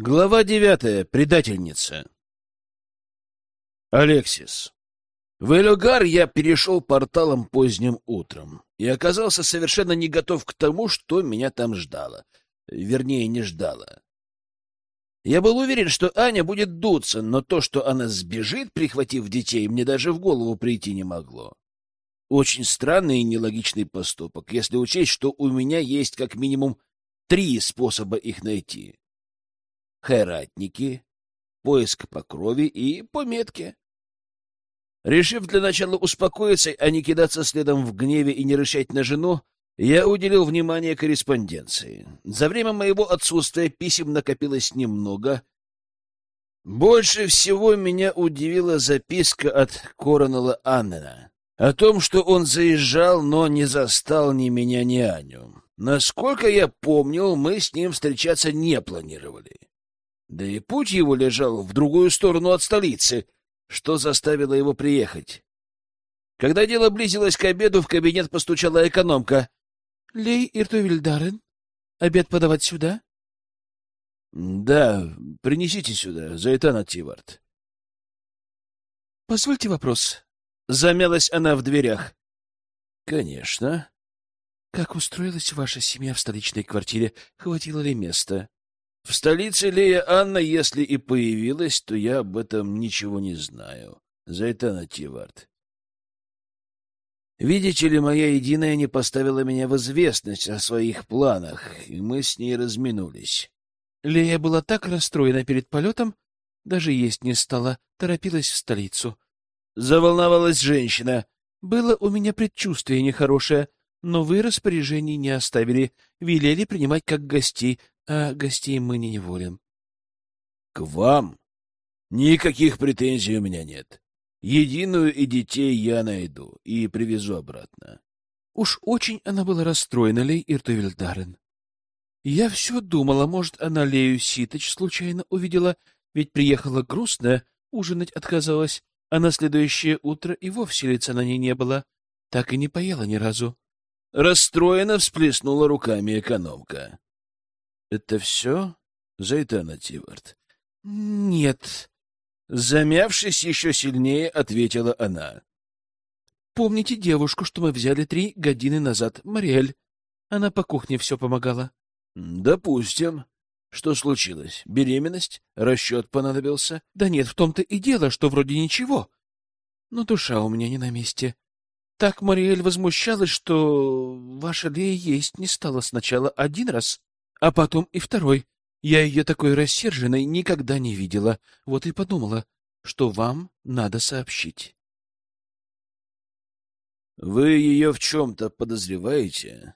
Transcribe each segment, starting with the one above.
Глава девятая. Предательница. Алексис. В Элюгар я перешел порталом поздним утром и оказался совершенно не готов к тому, что меня там ждало. Вернее, не ждало. Я был уверен, что Аня будет дуться, но то, что она сбежит, прихватив детей, мне даже в голову прийти не могло. Очень странный и нелогичный поступок, если учесть, что у меня есть как минимум три способа их найти хайратники, поиск по крови и по метке. Решив для начала успокоиться, а не кидаться следом в гневе и не рычать на жену, я уделил внимание корреспонденции. За время моего отсутствия писем накопилось немного. Больше всего меня удивила записка от Коронела Аннена о том, что он заезжал, но не застал ни меня, ни Аню. Насколько я помнил, мы с ним встречаться не планировали. Да и путь его лежал в другую сторону от столицы, что заставило его приехать. Когда дело близилось к обеду, в кабинет постучала экономка. — Лей Иртувильдарен, обед подавать сюда? — Да, принесите сюда, Зайтана Тивард. — Позвольте вопрос. Замялась она в дверях. — Конечно. — Как устроилась ваша семья в столичной квартире? Хватило ли места? В столице Лея Анна, если и появилась, то я об этом ничего не знаю. Зайтана Тивард. Видите ли, моя единая не поставила меня в известность о своих планах, и мы с ней разминулись. Лея была так расстроена перед полетом, даже есть не стала, торопилась в столицу. Заволновалась женщина. Было у меня предчувствие нехорошее, но вы распоряжений не оставили, велели принимать как гостей, а гостей мы не неволим. — К вам? Никаких претензий у меня нет. Единую и детей я найду и привезу обратно. Уж очень она была расстроена, Лей Иртувельдарен. Я все думала, может, она Лею Ситоч случайно увидела, ведь приехала грустная, ужинать отказалась, а на следующее утро и вовсе лица на ней не было, так и не поела ни разу. Расстроенно всплеснула руками экономка. — Это все, Зайтана Тивард? — Нет. Замявшись еще сильнее, ответила она. — Помните девушку, что мы взяли три годины назад, Мариэль? Она по кухне все помогала. — Допустим. Что случилось? Беременность? Расчет понадобился? — Да нет, в том-то и дело, что вроде ничего. Но душа у меня не на месте. Так Мариэль возмущалась, что ваша Лея есть не стала сначала один раз, а потом и второй. Я ее такой рассерженной никогда не видела. Вот и подумала, что вам надо сообщить. Вы ее в чем-то подозреваете?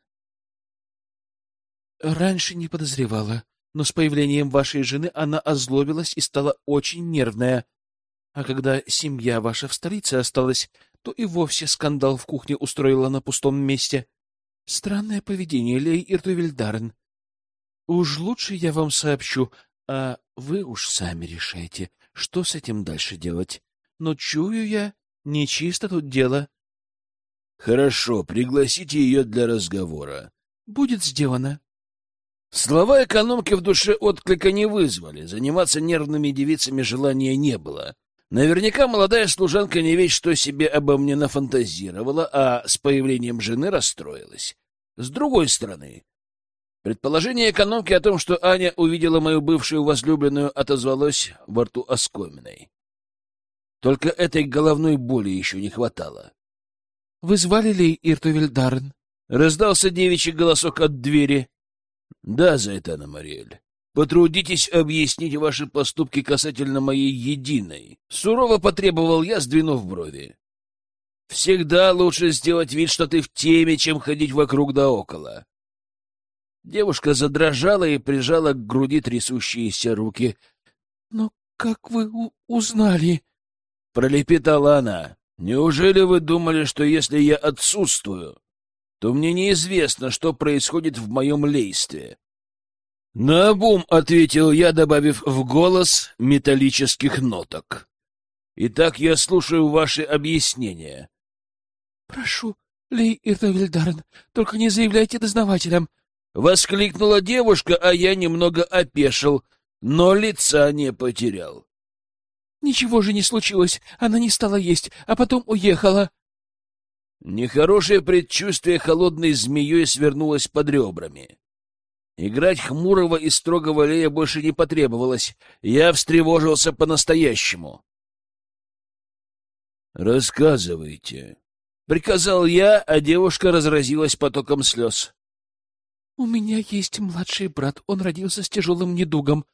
Раньше не подозревала, но с появлением вашей жены она озлобилась и стала очень нервная. А когда семья ваша в столице осталась, то и вовсе скандал в кухне устроила на пустом месте. Странное поведение, Лей Иртувельдарен. Уж лучше я вам сообщу, а вы уж сами решайте, что с этим дальше делать. Но чую я, нечисто тут дело. Хорошо, пригласите ее для разговора. Будет сделано. Слова экономки в душе отклика не вызвали, заниматься нервными девицами желания не было. Наверняка молодая служанка не весь что себе обо мне нафантазировала, а с появлением жены расстроилась. С другой стороны, Предположение экономки о том, что Аня увидела мою бывшую возлюбленную, отозвалось во рту оскоминой. Только этой головной боли еще не хватало. — Вы звали ли Иртувельдарен? — раздался девичий голосок от двери. — Да, Зайтана Мариэль. Потрудитесь объяснить ваши поступки касательно моей единой. Сурово потребовал я, сдвинув брови. Всегда лучше сделать вид, что ты в теме, чем ходить вокруг да около. Девушка задрожала и прижала к груди трясущиеся руки. — Но как вы узнали? — пролепетала она. — Неужели вы думали, что если я отсутствую, то мне неизвестно, что происходит в моем лействе? — Наобум, — ответил я, добавив в голос металлических ноток. — Итак, я слушаю ваши объяснения. — Прошу, Лей Иртовильдарен, только не заявляйте дознавателям, — Воскликнула девушка, а я немного опешил. но лица не потерял. Ничего же не случилось. Она не стала есть, а потом уехала. Нехорошее предчувствие холодной змеей свернулось под ребрами. Играть хмурого и строгого Лея больше не потребовалось. Я встревожился по-настоящему. «Рассказывайте», — приказал я, а девушка разразилась потоком слез. «У меня есть младший брат. Он родился с тяжелым недугом.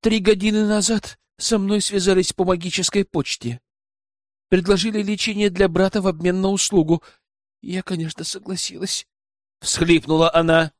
Три годины назад со мной связались по магической почте. Предложили лечение для брата в обмен на услугу. Я, конечно, согласилась. Всхлипнула она.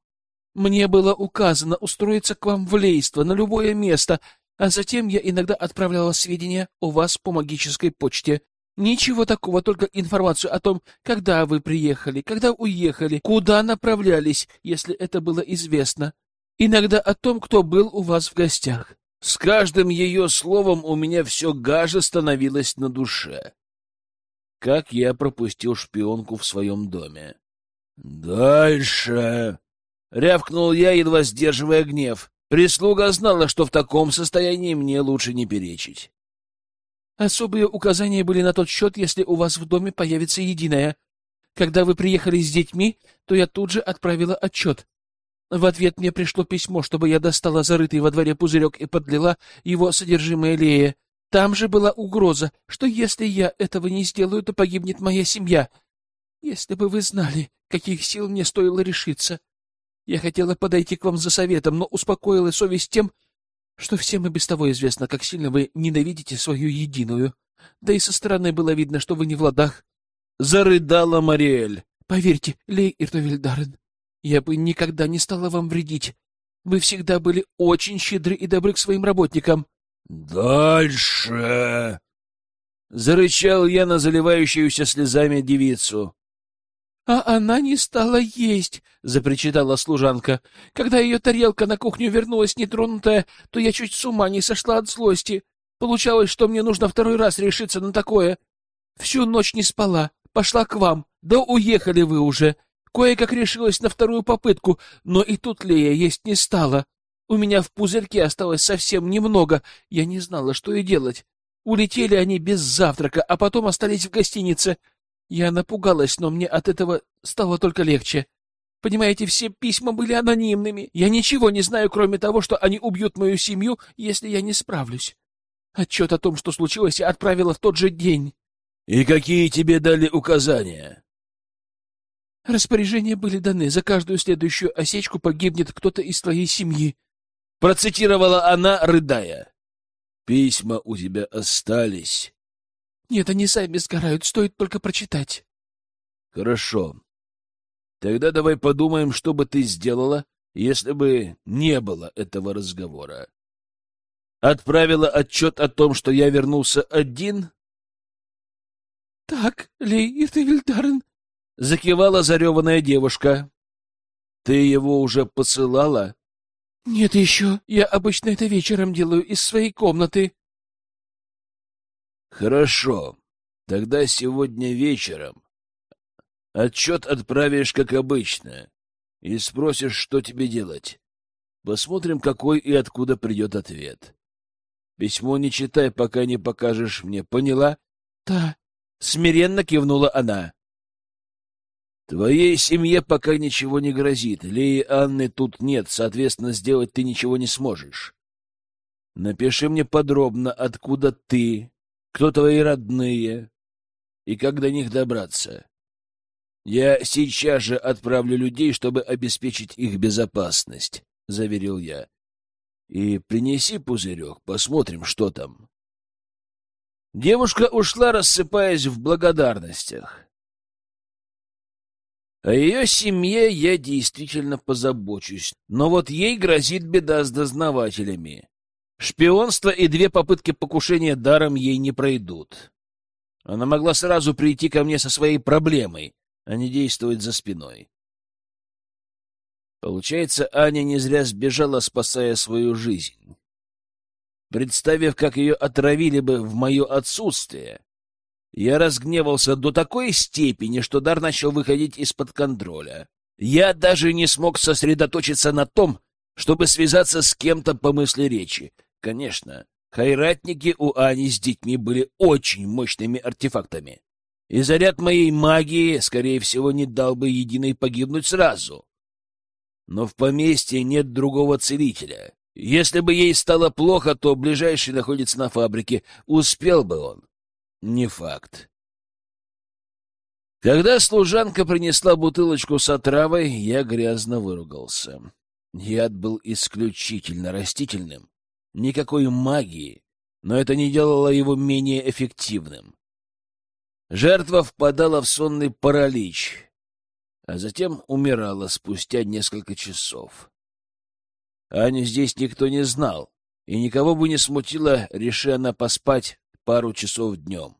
Мне было указано устроиться к вам в лейство на любое место, а затем я иногда отправляла сведения о вас по магической почте. Ничего такого, только информацию о том, когда вы приехали, когда уехали, куда направлялись, если это было известно. Иногда о том, кто был у вас в гостях. С каждым ее словом у меня все гаже становилось на душе. Как я пропустил шпионку в своем доме. «Дальше!» — рявкнул я, едва сдерживая гнев. Прислуга знала, что в таком состоянии мне лучше не перечить. Особые указания были на тот счет, если у вас в доме появится единая. Когда вы приехали с детьми, то я тут же отправила отчет. В ответ мне пришло письмо, чтобы я достала зарытый во дворе пузырек и подлила его содержимое Лея. Там же была угроза, что если я этого не сделаю, то погибнет моя семья. Если бы вы знали, каких сил мне стоило решиться. Я хотела подойти к вам за советом, но успокоила совесть тем, что всем и без того известно, как сильно вы ненавидите свою единую. Да и со стороны было видно, что вы не в ладах. Зарыдала Мариэль. Поверьте, Лей Иртовильдарен, я бы никогда не стала вам вредить. Вы всегда были очень щедры и добры к своим работникам. Дальше. Зарычал я на заливающуюся слезами девицу. А она не стала есть, запричитала служанка. Когда ее тарелка на кухню вернулась нетронутая, то я чуть с ума не сошла от злости. Получалось, что мне нужно второй раз решиться на такое. Всю ночь не спала, пошла к вам. Да уехали вы уже. Кое-как решилась на вторую попытку, но и тут Лея есть не стала. У меня в пузырьке осталось совсем немного, я не знала, что и делать. Улетели они без завтрака, а потом остались в гостинице. Я напугалась, но мне от этого стало только легче. Понимаете, все письма были анонимными. Я ничего не знаю, кроме того, что они убьют мою семью, если я не справлюсь. Отчет о том, что случилось, я отправила в тот же день. — И какие тебе дали указания? Распоряжения были даны. За каждую следующую осечку погибнет кто-то из твоей семьи. Процитировала она, рыдая. Письма у тебя остались. Нет, они сами сгорают, стоит только прочитать. Хорошо. Тогда давай подумаем, что бы ты сделала, если бы не было этого разговора. Отправила отчет о том, что я вернулся один? Так, Лей Иртевильдарен, — закивала зареванная девушка. — Ты его уже посылала? — Нет еще. Я обычно это вечером делаю из своей комнаты. — Хорошо. Тогда сегодня вечером отчет отправишь, как обычно, и спросишь, что тебе делать. Посмотрим, какой и откуда придет ответ. Письмо не читай, пока не покажешь мне. Поняла? — Да. — смиренно кивнула она. Твоей семье пока ничего не грозит. Леи Анны тут нет, соответственно, сделать ты ничего не сможешь. Напиши мне подробно, откуда ты, кто твои родные и как до них добраться. Я сейчас же отправлю людей, чтобы обеспечить их безопасность, — заверил я. И принеси пузырек, посмотрим, что там. Девушка ушла, рассыпаясь в благодарностях. О ее семье я действительно позабочусь, но вот ей грозит беда с дознавателями. Шпионство и две попытки покушения даром ей не пройдут. Она могла сразу прийти ко мне со своей проблемой, а не действовать за спиной. Получается, Аня не зря сбежала, спасая свою жизнь. Представив, как ее отравили бы в мое отсутствие, я разгневался до такой степени, что дар начал выходить из-под контроля. Я даже не смог сосредоточиться на том, чтобы связаться с кем-то по мысли речи. Конечно, хайратники у Ани с детьми были очень мощными артефактами. И заряд моей магии, скорее всего, не дал бы единой погибнуть сразу. Но в поместье нет другого целителя. Если бы ей стало плохо, то ближайший находится на фабрике. Успел бы он. Не факт. Когда служанка принесла бутылочку с отравой, я грязно выругался. Яд был исключительно растительным. Никакой магии, но это не делало его менее эффективным. Жертва впадала в сонный паралич, а затем умирала спустя несколько часов. Аню здесь никто не знал, и никого бы не смутило, реши она поспать пару часов днем.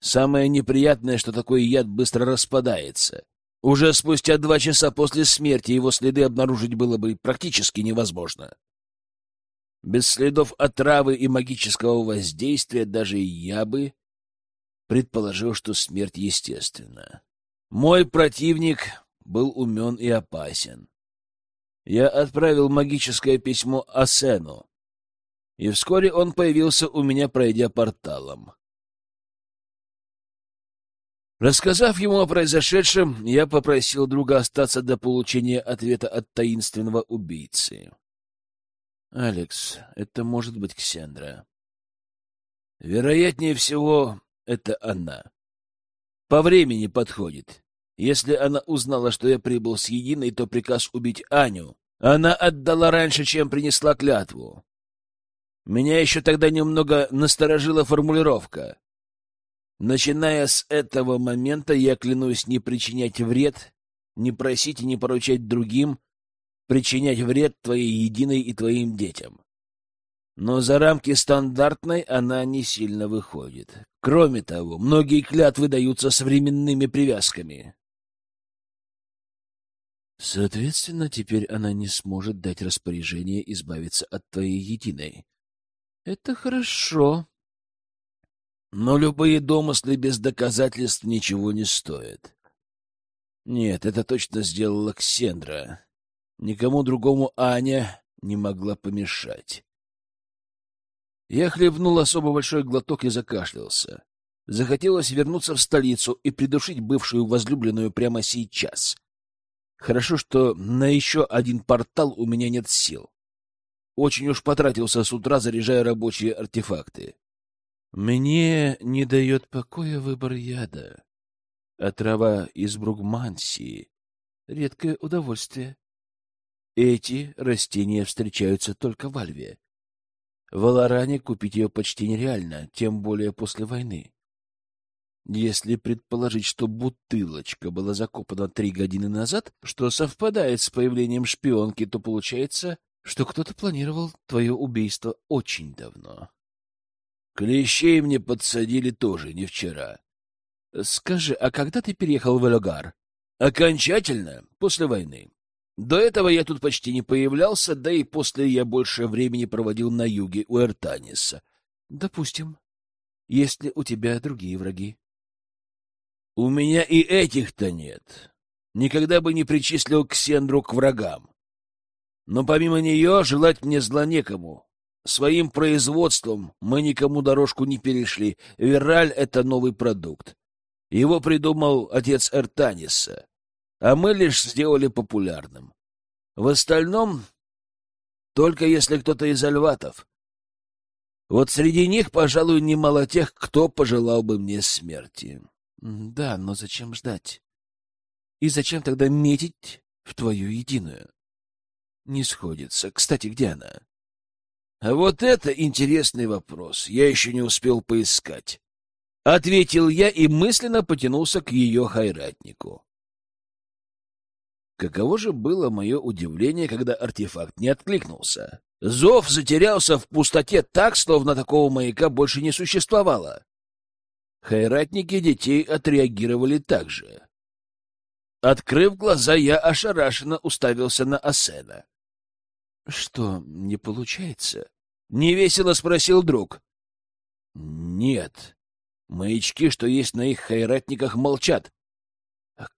Самое неприятное, что такой яд быстро распадается. Уже спустя два часа после смерти его следы обнаружить было бы практически невозможно. Без следов отравы и магического воздействия даже я бы предположил, что смерть естественна. Мой противник был умен и опасен. Я отправил магическое письмо Асену, и вскоре он появился у меня, пройдя порталом. Рассказав ему о произошедшем, я попросил друга остаться до получения ответа от таинственного убийцы. — Алекс, это может быть Ксендра. Вероятнее всего, это она. По времени подходит. Если она узнала, что я прибыл с Единой, то приказ убить Аню она отдала раньше, чем принесла клятву. Меня еще тогда немного насторожила формулировка. Начиная с этого момента я клянусь не причинять вред, не просить и не поручать другим причинять вред твоей единой и твоим детям. Но за рамки стандартной она не сильно выходит. Кроме того, многие клятвы даются с временными привязками. Соответственно, теперь она не сможет дать распоряжение избавиться от твоей единой. Это хорошо, но любые домыслы без доказательств ничего не стоят. Нет, это точно сделала Ксендра. Никому другому Аня не могла помешать. Я хлебнул особо большой глоток и закашлялся. Захотелось вернуться в столицу и придушить бывшую возлюбленную прямо сейчас. Хорошо, что на еще один портал у меня нет сил. Очень уж потратился с утра, заряжая рабочие артефакты. Мне не дает покоя выбор яда. А трава из Бругмансии — редкое удовольствие. Эти растения встречаются только в Альве. В Аларане купить ее почти нереально, тем более после войны. Если предположить, что бутылочка была закопана три годины назад, что совпадает с появлением шпионки, то получается, что кто-то планировал твое убийство очень давно. Клещей мне подсадили тоже не вчера. Скажи, а когда ты переехал в Элогар? Окончательно, после войны. До этого я тут почти не появлялся, да и после я больше времени проводил на юге у Эртаниса. Допустим, если у тебя другие враги. У меня и этих-то нет. Никогда бы не причислил Ксендру к врагам. Но помимо нее желать мне зла некому. Своим производством мы никому дорожку не перешли. Вираль — это новый продукт. Его придумал отец Эртаниса, а мы лишь сделали популярным. В остальном, только если кто-то из альватов. Вот среди них, пожалуй, немало тех, кто пожелал бы мне смерти. Да, но зачем ждать? И зачем тогда метить в твою единую? Не сходится. Кстати, где она? А вот это интересный вопрос. Я еще не успел поискать. Ответил я и мысленно потянулся к ее хайратнику. Каково же было мое удивление, когда артефакт не откликнулся. Зов затерялся в пустоте так, словно такого маяка больше не существовало. Хайратники детей отреагировали так же. Открыв глаза, я ошарашенно уставился на Асена. Что, не получается? Невесело спросил друг. Нет. Маячки, что есть на их хайратниках, молчат.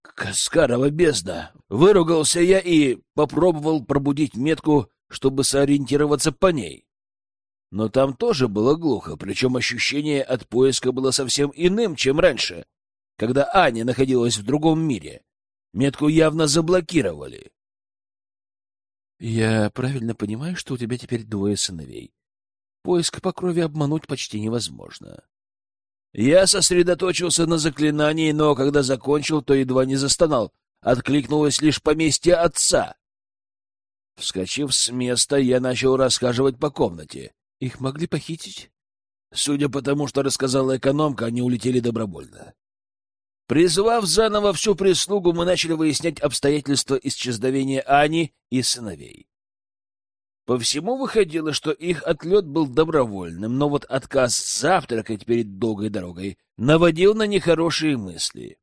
Каскарова бездна! Выругался я и попробовал пробудить метку, чтобы сориентироваться по ней. Но там тоже было глухо, причем ощущение от поиска было совсем иным, чем раньше, когда Аня находилась в другом мире. Метку явно заблокировали. Я правильно понимаю, что у тебя теперь двое сыновей. Поиск по крови обмануть почти невозможно. Я сосредоточился на заклинании, но когда закончил, то едва не застонал. Откликнулось лишь поместье отца. Вскочив с места, я начал расхаживать по комнате. Их могли похитить? Судя по тому, что рассказала экономка, они улетели добровольно. Призвав заново всю прислугу, мы начали выяснять обстоятельства исчезновения Ани и сыновей. По всему выходило, что их отлет был добровольным, но вот отказ завтракать перед долгой дорогой наводил на нехорошие мысли.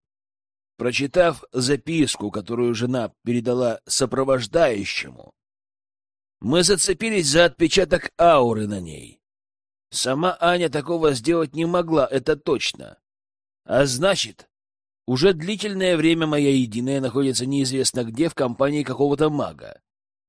Прочитав записку, которую жена передала сопровождающему, мы зацепились за отпечаток ауры на ней. Сама Аня такого сделать не могла, это точно. А значит, уже длительное время моя единая находится неизвестно где в компании какого-то мага.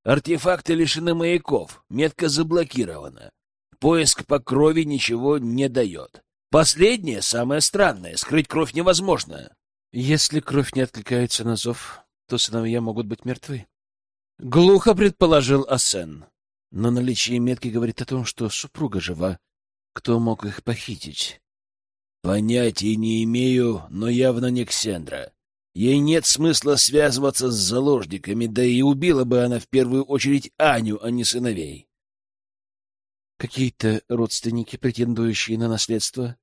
Артефакты лишены маяков, метка заблокирована. Поиск по крови ничего не дает. Последнее самое странное — скрыть кровь невозможно. Если кровь не откликается на зов, то сыновья могут быть мертвы. Глухо предположил Асен. Но наличие метки говорит о том, что супруга жива. Кто мог их похитить? Понятия не имею, но явно не Ксендра. Ей нет смысла связываться с заложниками, да и убила бы она в первую очередь Аню, а не сыновей. Какие-то родственники, претендующие на наследство?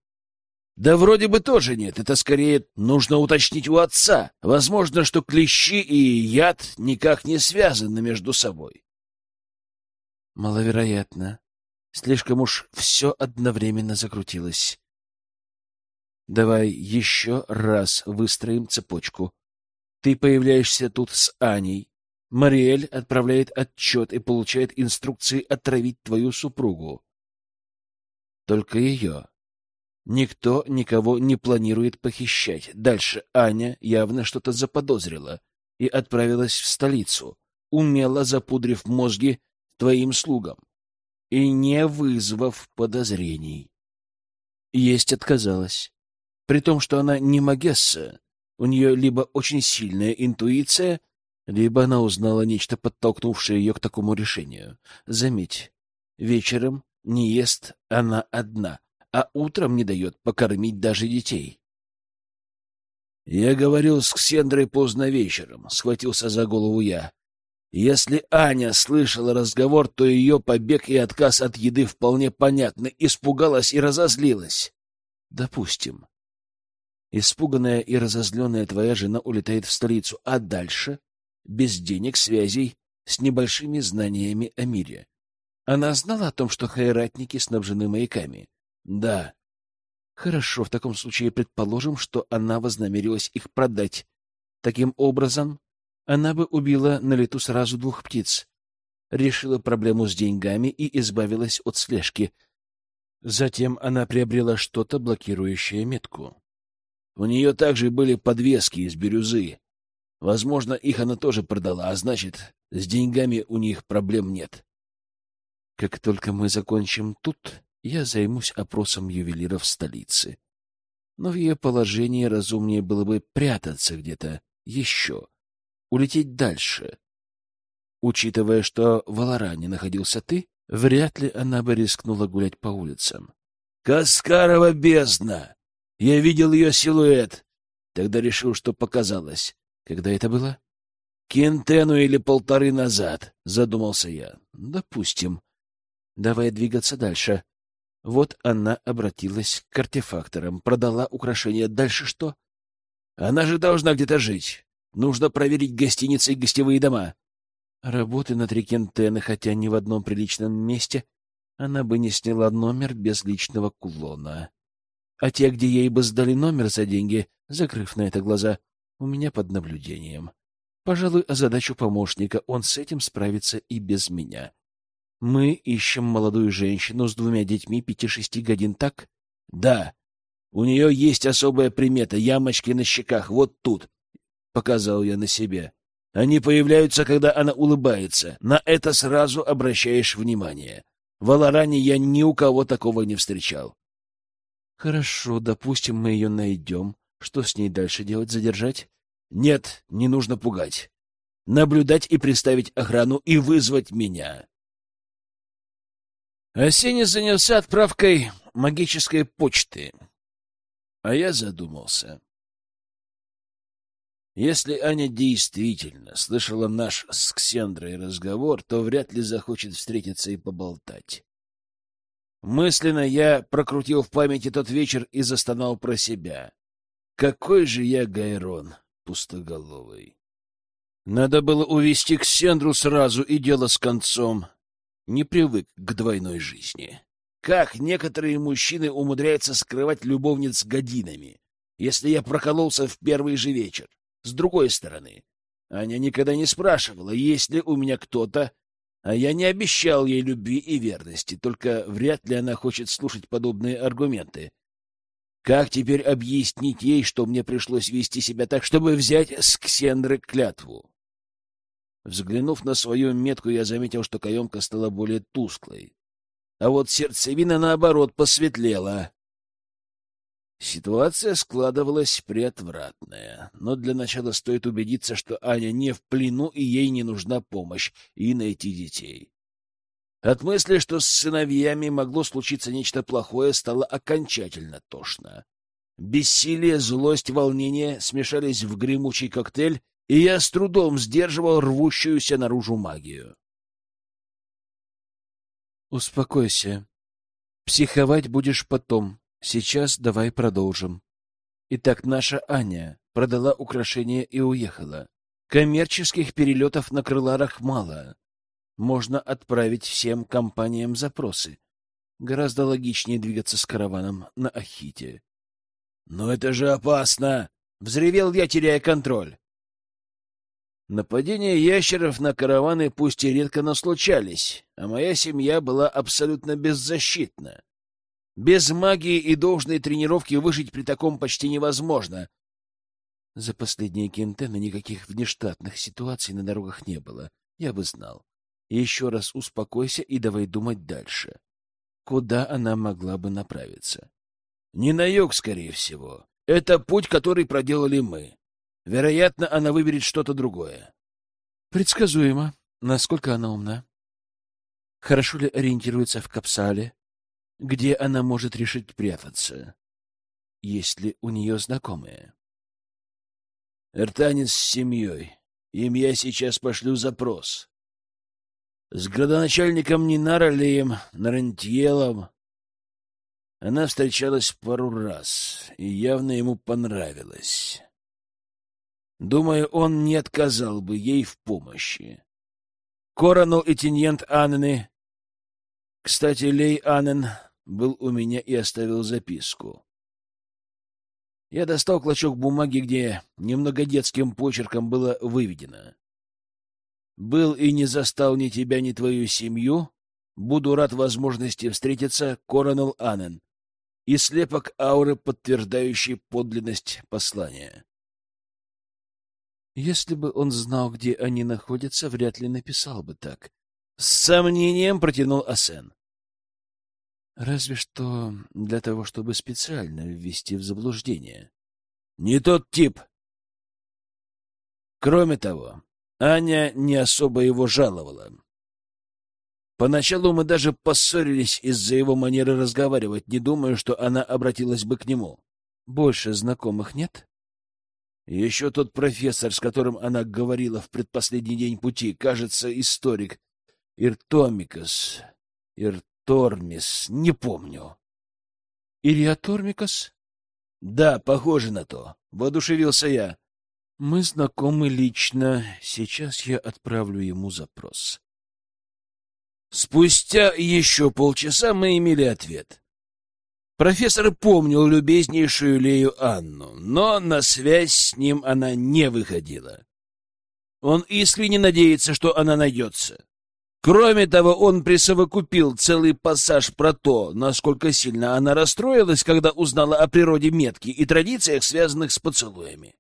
Да вроде бы тоже нет. Это скорее нужно уточнить у отца. Возможно, что клещи и яд никак не связаны между собой. Маловероятно. Слишком уж все одновременно закрутилось. Давай еще раз выстроим цепочку. Ты появляешься тут с Аней. Мариэль отправляет отчет и получает инструкции отравить твою супругу. Только ее. Никто никого не планирует похищать. Дальше Аня явно что-то заподозрила и отправилась в столицу, умело запудрив мозги твоим слугам и не вызвав подозрений. Есть отказалась. При том, что она не Магесса, у нее либо очень сильная интуиция, либо она узнала нечто, подтолкнувшее ее к такому решению. Заметь, вечером не ест она одна, а утром не дает покормить даже детей. Я говорил с Ксендрой поздно вечером, схватился за голову я. Если Аня слышала разговор, то ее побег и отказ от еды вполне понятны, испугалась и разозлилась. Допустим. Испуганная и разозленная твоя жена улетает в столицу, а дальше, без денег, связей, с небольшими знаниями о мире. Она знала о том, что хайратники снабжены маяками? Да. Хорошо, в таком случае предположим, что она вознамерилась их продать. Таким образом, она бы убила на лету сразу двух птиц. Решила проблему с деньгами и избавилась от слежки. Затем она приобрела что-то, блокирующее метку. У нее также были подвески из бирюзы. Возможно, их она тоже продала, а значит, с деньгами у них проблем нет. Как только мы закончим тут, я займусь опросом ювелиров столицы. Но в ее положении разумнее было бы прятаться где-то еще, улететь дальше. Учитывая, что в Аларане находился ты, вряд ли она бы рискнула гулять по улицам. «Каскарова бездна!» Я видел ее силуэт. Тогда решил, что показалось. Когда это было? Кентену или полторы назад, задумался я. Допустим. Давай двигаться дальше. Вот она обратилась к артефакторам, продала украшения. Дальше что? Она же должна где-то жить. Нужно проверить гостиницы и гостевые дома. Работы на три хотя ни в одном приличном месте, она бы не сняла номер без личного кулона. А те, где ей бы сдали номер за деньги, закрыв на это глаза, у меня под наблюдением. Пожалуй, задачу помощника, он с этим справится и без меня. Мы ищем молодую женщину с двумя детьми пяти-шести годин, так? Да. У нее есть особая примета — ямочки на щеках, вот тут. показал я на себе. Они появляются, когда она улыбается. На это сразу обращаешь внимание. В Аларане я ни у кого такого не встречал. Хорошо, допустим, мы ее найдем. Что с ней дальше делать? Задержать? Нет, не нужно пугать. Наблюдать и приставить охрану и вызвать меня. Осенний занялся отправкой магической почты. А я задумался. Если Аня действительно слышала наш с Ксендрой разговор, то вряд ли захочет встретиться и поболтать. Мысленно я прокрутил в памяти тот вечер и застонал про себя. Какой же я Гайрон пустоголовый. Надо было увести Ксендру сразу и дело с концом. Не привык к двойной жизни. Как некоторые мужчины умудряются скрывать любовниц годинами, если я прокололся в первый же вечер? С другой стороны, Аня никогда не спрашивала, есть ли у меня кто-то, а я не обещал ей любви и верности, только вряд ли она хочет слушать подобные аргументы. Как теперь объяснить ей, что мне пришлось вести себя так, чтобы взять с Ксендры клятву? Взглянув на свою метку, я заметил, что каемка стала более тусклой. А вот сердцевина, наоборот, посветлела. Ситуация складывалась приотвратная, но для начала стоит убедиться, что Аня не в плену и ей не нужна помощь, и найти детей. От мысли, что с сыновьями могло случиться нечто плохое, стало окончательно тошно. Бессилие, злость, волнение смешались в гремучий коктейль, и я с трудом сдерживал рвущуюся наружу магию. «Успокойся. Психовать будешь потом», Сейчас давай продолжим. Итак, наша Аня продала украшения и уехала. Коммерческих перелетов на крыларах мало. Можно отправить всем компаниям запросы. Гораздо логичнее двигаться с караваном на Ахите. «Но это же опасно!» — взревел я, теряя контроль. Нападения ящеров на караваны пусть и редко, но случались, а моя семья была абсолютно беззащитна. Без магии и должной тренировки выжить при таком почти невозможно. За последние кентены никаких внештатных ситуаций на дорогах не было. Я бы знал. Еще раз успокойся и давай думать дальше. Куда она могла бы направиться? Не на юг, скорее всего. Это путь, который проделали мы. Вероятно, она выберет что-то другое. Предсказуемо. Насколько она умна? Хорошо ли ориентируется в Капсале? Где она может решить прятаться. Есть ли у нее знакомые? Эртанец с семьей. Им я сейчас пошлю запрос. С градоначальником Нинаролеем, Нарантьелом. Она встречалась пару раз и явно ему понравилась. Думаю, он не отказал бы ей в помощи. Коронел и Тиньент Анны. Кстати, Лей Аннен был у меня и оставил записку. Я достал клочок бумаги, где немного детским почерком было выведено. «Был и не застал ни тебя, ни твою семью. Буду рад возможности встретиться, Коронел Аннен» и слепок ауры, подтверждающий подлинность послания. Если бы он знал, где они находятся, вряд ли написал бы так. С сомнением протянул Асен. Разве что для того, чтобы специально ввести в заблуждение. Не тот тип. Кроме того, Аня не особо его жаловала. Поначалу мы даже поссорились из-за его манеры разговаривать, не думаю, что она обратилась бы к нему. Больше знакомых нет? Еще тот профессор, с которым она говорила в предпоследний день пути, кажется, историк Иртомикас. Ир... Тормис, не помню. Илья Тормикас? Да, похоже на то. Воодушевился я. Мы знакомы лично. Сейчас я отправлю ему запрос. Спустя еще полчаса мы имели ответ. Профессор помнил любезнейшую Лею Анну, но на связь с ним она не выходила. Он искренне надеется, что она найдется. Кроме того, он присовокупил целый пассаж про то, насколько сильно она расстроилась, когда узнала о природе метки и традициях, связанных с поцелуями.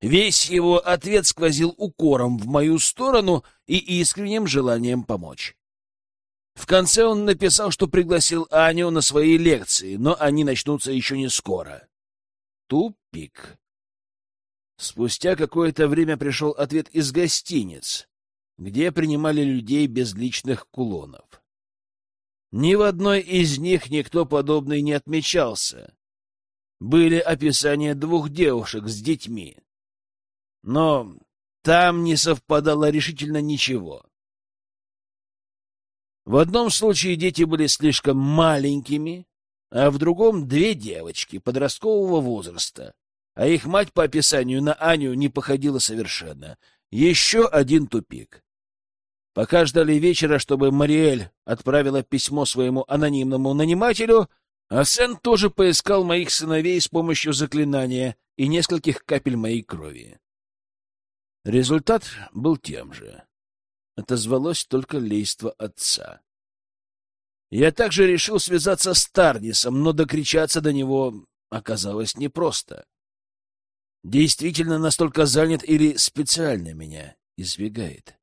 Весь его ответ сквозил укором в мою сторону и искренним желанием помочь. В конце он написал, что пригласил Аню на свои лекции, но они начнутся еще не скоро. Тупик. Спустя какое-то время пришел ответ из гостиниц, где принимали людей без личных кулонов. Ни в одной из них никто подобный не отмечался. Были описания двух девушек с детьми. Но там не совпадало решительно ничего. В одном случае дети были слишком маленькими, а в другом — две девочки подросткового возраста, а их мать по описанию на Аню не походила совершенно. Еще один тупик. Пока ждали вечера, чтобы Мариэль отправила письмо своему анонимному нанимателю, Асен тоже поискал моих сыновей с помощью заклинания и нескольких капель моей крови. Результат был тем же. Отозвалось только лейство отца. Я также решил связаться с Тарнисом, но докричаться до него оказалось непросто. Действительно настолько занят или специально меня избегает.